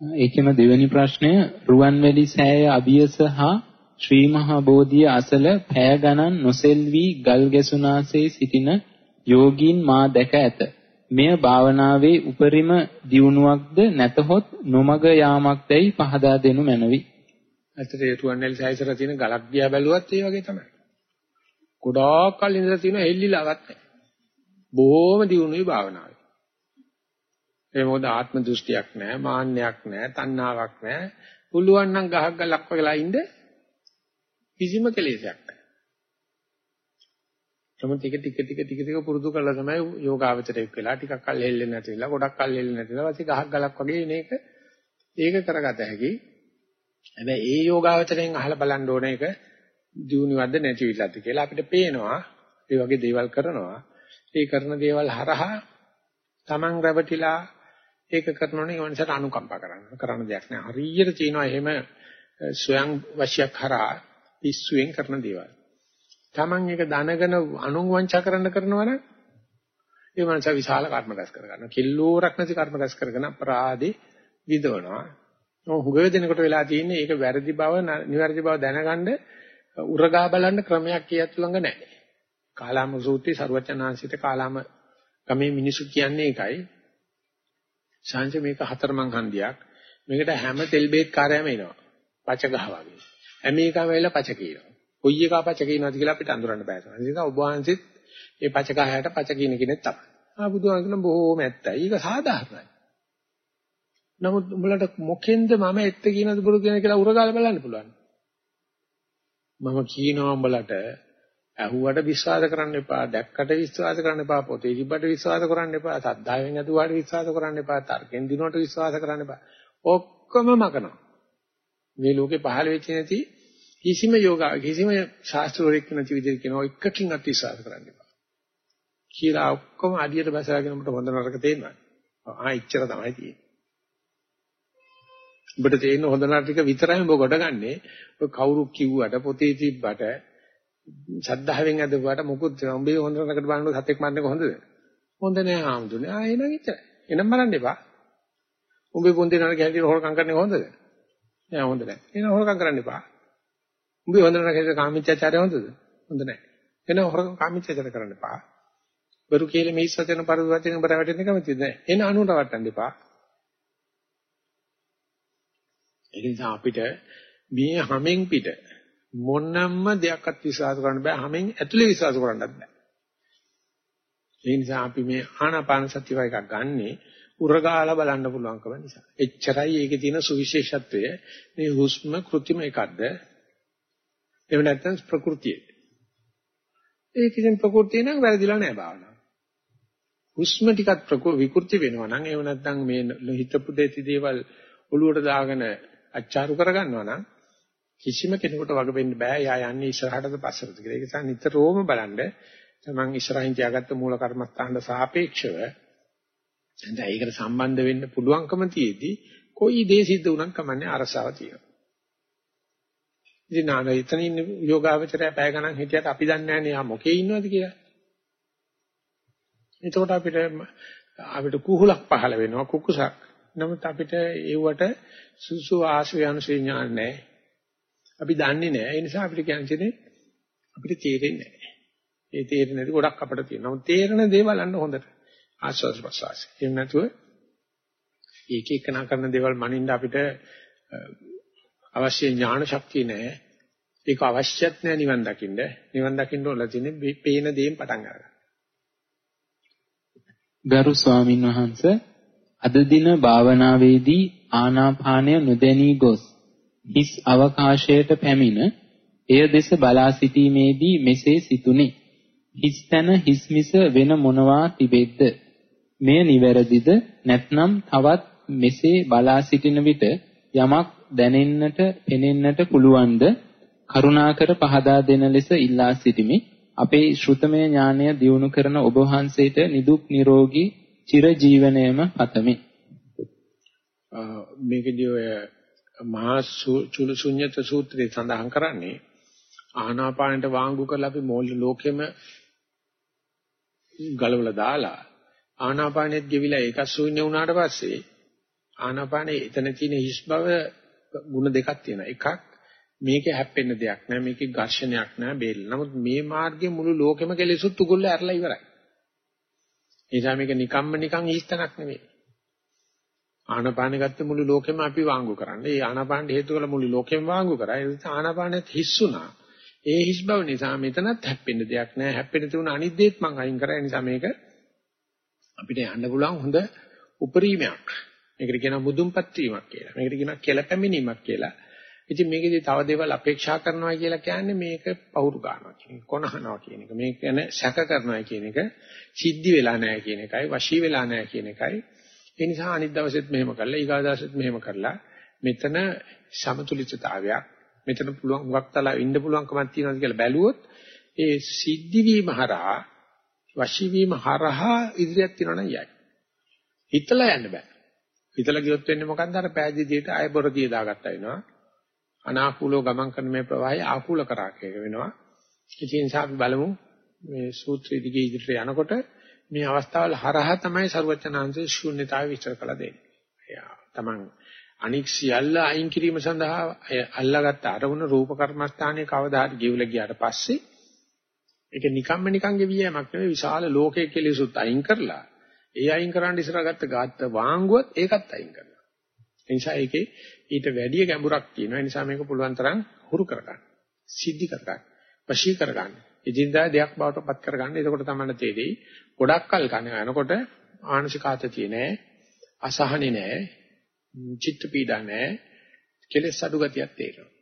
ඒකෙම දෙවෙනි ප්‍රශ්නය රුවන්වැලි සෑය අභියස හා ශ්‍රී මහා බෝධිය අසල පැය ගණන් නොසෙල්වි ගල් ගැසුනාසේ සිටින යෝගීන් මා දැක ඇත. මෙය භාවනාවේ උපරිම දියුණුවක්ද නැතහොත් නොමග යාමක්දයි පහදා දෙනු මැනවි. ඇත්තට ඒ රුවන්වැලි සෑයසර තියෙන ගලක් දිහා බැලුවත් ඒ වගේ තමයි. ගොඩාක් කල් ඉඳලා තියෙන හෙල්ලිලාවක් නැහැ. බොහොම දියුණුවේ භාවනාවේ. ඒ මොකද ආත්ම දෘෂ්ටියක් නැහැ, මාන්නයක් නැහැ, තණ්හාවක් නැහැ. පුළුවන් නම් ගහක් ගලක් වගේලා ඉන්න කිසිම කෙලෙසයක් නැහැ. නමුත් ටික ටික ටික ටික ටික පුරුදු කරලා තමයි යෝගාවචරයක් වෙලා ටිකක් කල් හෙල්ලෙන්නේ නැතිලා ගොඩක් කල් හෙල්ලෙන්නේ නැතිලා ඊපස්සේ ගහක් ගලක් වගේ මේක ඒක කරගත හැකි. හැබැයි ඒ යෝගාවචරයෙන් අහලා බලන්න ඕනේ ඒක දියුණුවක්ද නැතිවිලාද කියලා අපිට පේනවා. ඒ වගේ දේවල් කරනවා. ඒ කරන දේවල් හරහා Taman රැවටිලා ඒක කරනෝනේ ඒ මනසට අනුකම්පා කරන්න. කරන්න දෙයක් නෑ. හරියට තියෙනවා එහෙම ස්වයං වශයක් හරහා පිස්සුවෙන් කරන දේවල්. Taman එක දැනගෙන අනුන් වංචා කරන්න කරනවා නම් ඒ මනස විශාල කර්ම රැස් කර ගන්නවා. කිල්ලෝරක් නැති කර්ම රැස් කරගෙන අපරාධේ විදවනවා. ඔව් හුඟ දෙනකොට වෙලා තියෙන්නේ ඒක වැරදි බව නිවැරදි බව දැනගන්න උරගා බලන්න ක්‍රමයක් කියත් ළඟ නැහැ. කාලාම සූත්‍රයේ ਸਰවචනාංශිත කාලාම ගමේ මිනිසු කියන්නේ ඒකයි. ශාංශ මේක හතරමං හන්දියක්. මේකට හැම තෙල් බේත් කාර්යයම එනවා. පච ගහ වගේ. හැම එකම වෙලා පච කියනවා. කොයි එක පච කියනවාද කියලා අපිට අඳුරන්න බෑ. ඒ නිසා ඔබ වහන්සේත් මේ පච ගහයට පච කියන කෙනෙක් තමයි. ආ බුදුහාම කියන බොහෝම ඇත්තයි. ඒක සාධාරණයි. නමුත් උඹලට මොකෙන්ද මම ඇත්ත කියනද බොරු කියන කියලා උරගාලා බලන්න පුළුවන්. මම කියනවා උඹලට ඇහුවට විශ්වාස කරන්න එපා, දැක්කට විශ්වාස කරන්න එපා, පොතේ තිබ්බට විශ්වාස කරන්න එපා, සද්ධායෙන් අදුවාට විශ්වාස කරන්න එපා, තර්කෙන් දිනුවට විශ්වාස කරන්න එපා. ඔක්කොම මකනවා. මේ ලෝකේ පහළ වෙච්ච නැති කිසිම යෝගා කිසිම ශාස්ත්‍රවලක් නැති විදිහට කියනවා එකකින්වත් විශ්වාස කරන්න එපා. කියලා ඔක්කොම අඩියට බැසලාගෙන අපිට හොඳ නරක තේරෙනවා. ආ ඉච්චර තමයි තියෙන්නේ. ඔබට තේින්න හොඳ නරක විතරයි ඔබ ගොඩගන්නේ. ඔය කවුරු කිව්වට පොතේ තිබ්බට ශද්ධාවෙන් අදවට මොකුත් උඹේ හොඳ නරකට බලනකොට සතෙක් මරන්නේ කොහොමද? හොඳ නෑ ආම්දුනේ. ආ එහෙනම් ඉච්චරයි. එනම් බලන්න එපා. උඹේ පොන්දේ නරක හැටියට හොරකම් කරන්නේ කොහොමද? නෑ හොඳ නෑ. එහෙනම් හොරකම් කරන්න එපා. උඹේ හොඳ නරක හැටියට කාමීච්ඡාචාරය හොඳද? හොඳ නෑ. එහෙනම් හොරකම් කාමීච්ඡාචාර කරන්න එපා. බරු කියලා මේ ඉස්සතෙන පරිවර්තන බර වැටෙන්න කැමතිද නැහැ. එහෙනම් අනුන්ට වටන්න එපා. ඒ නිසා අපිට මේ හැමෙන් පිට මොනම දෙයක්වත් විශ්වාස කරන්න බෑ. හැමෙන් ඇතුලේ විශ්වාස කරන්නත් බෑ. ඒ නිසා අපි මේ ආනාපාන සතිය වගේ එකක් ගන්නෙ උරගාලා බලන්න පුළුවන්කම නිසා. එච්චරයි ඒකේ තියෙන සුවිශේෂත්වය. මේ හුස්ම કૃතිම එකක්ද? එහෙම නැත්නම් ප්‍රകൃතිය. ඒ කිසිම ප්‍රകൃතිය නම් වැරදිලා නෑ භාවනාව. හුස්ම ටිකක් විකෘති වෙනවා නම් එහෙම නැත්නම් මේ හිතපු දෙති දේවල් ඔලුවට දාගෙන අච්චාරු කරගන්නවා නම් කිසිම කෙනෙකුට වග වෙන්න බෑ. යා යන්නේ ඉස්සරහටද පස්සටද කියලා. ඒක නිසා නිතරම බලන්න තමන් ඉස්සරහින් තියාගත්ත මූල කර්මස්ථානට සාපේක්ෂව දැන් ඒකට සම්බන්ධ වෙන්න පුළුවන්කම තියේදී කොයි දේ සිද්ධ වුණත් කමන්නේ අරසාව තියෙනවා. ඉතින් නාන එතන ඉන්න යෝගාවචරය පැය ගණන් හිටියට අපි දන්නේ නැහැ නේ යා මොකේ ඉන්නවද කියලා. එතකොට අපිට අපිට කුහුලක් පහළ වෙනවා කුකුසක්. නමුත් අපිට ඒවට සුසු ආශ්‍රය අනුසය ඥාන නැහැ. අපි දන්නේ නැහැ. ඒ නිසා අපිට කියන්නේ අපිට තේරෙන්නේ නැහැ. ඒ තේරෙන්නේ නැති ගොඩක් අපිට තියෙනවා. නමුත් තේරෙන දේ බලන්න හොඳට. ආස්වාද ප්‍රසවාස. එහෙම නැතුව ඒක එකනා කරන දේවල් මනින්න අපිට අවශ්‍ය ඥාන ශක්තිය නැහැ. ඒක අවශ්‍යත් නැහැ නිවන් දකින්න. නිවන් දකින්න ඕන තියෙන්නේ පේන දේෙන් පටන් ගන්න. ගරු ස්වාමින් වහන්සේ අද දින භාවනාවේදී ආනාපානය නොදැනී ගොස් හිස් අවකාශයට පැමිණ එය දෙස බලා සිටීමේදී මෙසේ සිතුනි. හිස් තැන හිස්මිස වෙන මොනවා තිබෙද්ද? මෙය නිවැරදිද නැත්නම් තවත් මෙසේ බලා සිටින විට යමක් දැනෙන්නට, පෙනෙන්නට පුළුවන්ද? කරුණාකර පහදා දෙන ලෙස ඉල්ලා සිටිමි. අපේ ශ්‍රුතමය ඥානය දියුණු කරන ඔබ වහන්සේට නිදුක් නිරෝගී චිර ජීවනයේම පතමි. මේකදී ඔය මහා චුල ශුන්්‍යත සූත්‍රයේ සඳහන් කරන්නේ ආනාපානට වාංගු කරලා අපි මෝල් ලෝකෙම ගලවලා දාලා ආනාපානෙත් ගෙවිලා ඒක ශූන්‍ය වුණාට පස්සේ ආනාපානේ එතන තියෙන හිස් බව ಗುಣ දෙකක් තියෙනවා. එකක් මේකේ හැප්පෙන්න දෙයක් නෑ මේකේ ඝර්ෂණයක් නෑ බේල්. නමුත් මේ මාර්ගයේ මුළු ලෝකෙම කෙලෙසුත් උගුල්ල ඇරලා ඉවරයි. ඒ නිසා මේක නිකම්ම නිකන් හිස්තනක් නෙවෙයි. ආනාපානෙ ගත්ත මුළු ලෝකෙම අපි වාංගු කරන්නේ. ඒ ආනාපානෙ හේතු කළ මුළු ලෝකෙම වාංගු කරා. ඒ නිසා ආනාපානෙත් හිස්සුණා. ඒ හිස් බව නිසා මෙතනත් හැප්පෙන්න දෙයක් නෑ. හැප්පෙන්න තිබුණ අනිත් දේත් මං අයින් කරා. ඒ නිසා මේක අපිට යන්න පුළුවන් හොඳ උපරිමයක්. මේකට කියනවා මුදුන්පත් වීමක් කියලා. මේකට කියනවා කෙලපැමිණීමක් කියලා. ඉතින් මේකේදී තව දේවල් අපේක්ෂා කරනවා කියලා කියන්නේ මේක පවුරු ගන්නවා කියන එක, කොනහනවා කියන එක. මේක ගැන සැක කරනවා කියන එක, සිද්ධි වෙලා නැහැ කියන එකයි, වශී වෙලා නැහැ කියන එකයි. ඒ නිසා අනිත් දවසෙත් මෙහෙම කරලා, ඊගා දවසෙත් මෙහෙම කරලා මෙතන සමතුලිතතාවයක්, මෙතන පුළුවන් හුඟක් තලා ඉන්න පුළුවන්කමක් තියෙනවද කියලා බැලුවොත් ඒ සිද්ධි වීම හරහා, වශී වීම හරහා ඉදිරියක් තියනවා යයි. හිතලා යන්න බෑ. හිතලා ගියොත් වෙන්නේ මොකන්ද අර පෑදීදියට අය බොරදිය දාගත්තා වෙනවා. අනාකූලව ගමන් කරන මේ ප්‍රවාහය ආකූල කරාකේක වෙනවා. ඒ නිසා අපි බලමු මේ සූත්‍රය දිගේ ඉදිරියට යනකොට මේ අවස්ථාවල හරහා තමයි ਸਰවචනාංශයේ ශූන්‍යතාවය විස්තර කළ දෙන්නේ. එයා තමන් අනික් සියල්ල අයින් කිරීම සඳහා අල්ලාගත්ත අරමුණ රූප කර්මස්ථානයේ කවදා හරි ගෙවිල ගියාට පස්සේ ඒක නිකම්ම නිකම් ගෙවියමක් නෙවෙයි විශාල ලෝකයේ කෙලෙසුත් අයින් කරලා ඒ අයින් කරන්න ඉස්සරහ ගත්ත ගාත්ත වාංගුවත් ඒකත් අයින් කරනවා. ඒ නිසා ඒකේ ඊට වැඩි ගැඹුරක් තියෙනවා. ඒ නිසා මේක පුළුවන් තරම් හුරු කරගන්න. සිද්ධි කරගන්න. වශී කරගන්න. එදින්දා දෙයක් බවට පත් කරගන්න. එතකොට තමයි තේරෙයි. ගොඩක් කල් කන යනකොට මානසික ආතතිය නෑ. අසහනෙ නෑ. චිත්ත පීඩා නෑ. කෙලෙස් අඩු ගතියක් තේරෙනවා.